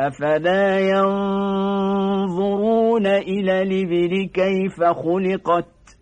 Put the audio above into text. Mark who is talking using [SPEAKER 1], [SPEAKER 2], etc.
[SPEAKER 1] أفلا ينظرون إلى الإبل كيف خلقت؟